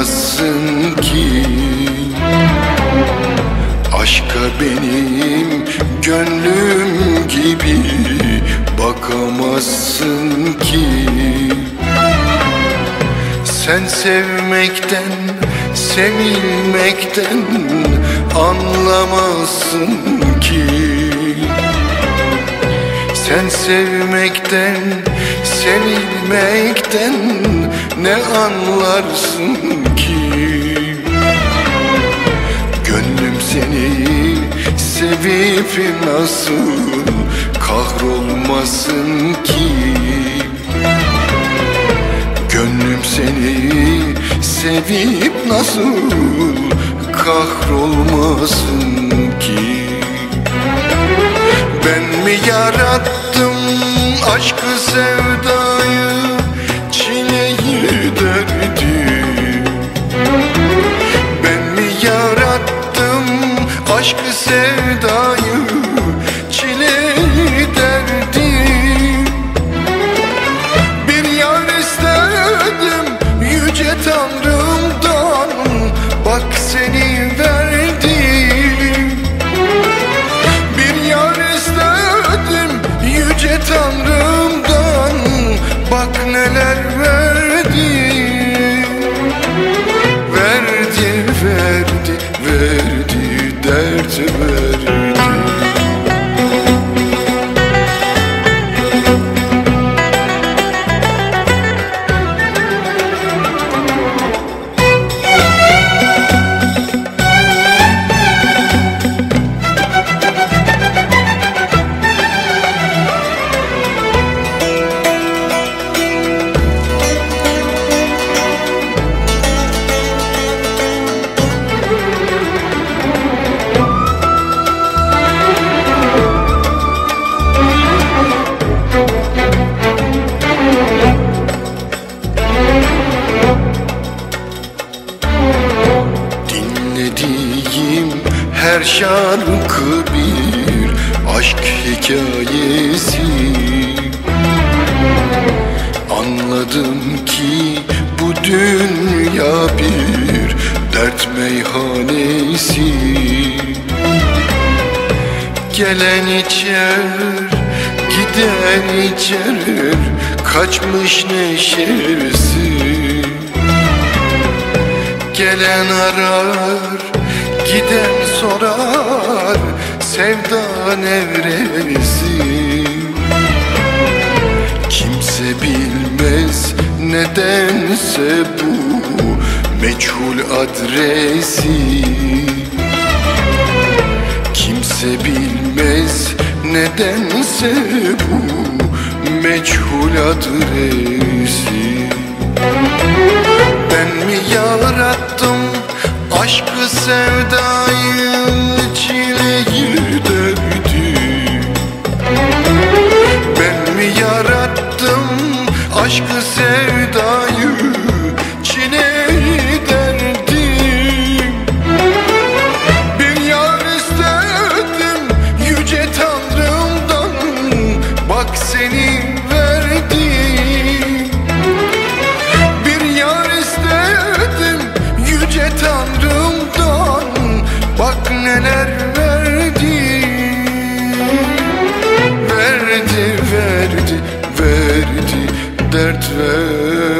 bulamazsın ki. Aşka benim gönlüm gibi bakamazsın ki. Sen sevmekten, sevilmekten anlamazsın ki. Sen sevmekten, sevilmekten ne anlarsın ki? Gönlüm seni sevip nasıl kahrolmasın ki? Gönlüm seni sevip nasıl kahrolmasın ki? Ben mi yarattım aşkı sevdayı Neler verdi. Verdi, verdi, verdi, dert her şarkı bir aşk hikayesi. Anladım ki bu dünya bir dert meyhanesi. Gelen içer, giden içer Kaçmış neşesi. Gelen arar, giden sorar Sevda nevresi. Kimse bilmez nedense bu meçhul adresi. Kimse bilmez nedense bu meçhul adresi. Ben mi yarattım aşkı sevdayı dert verdi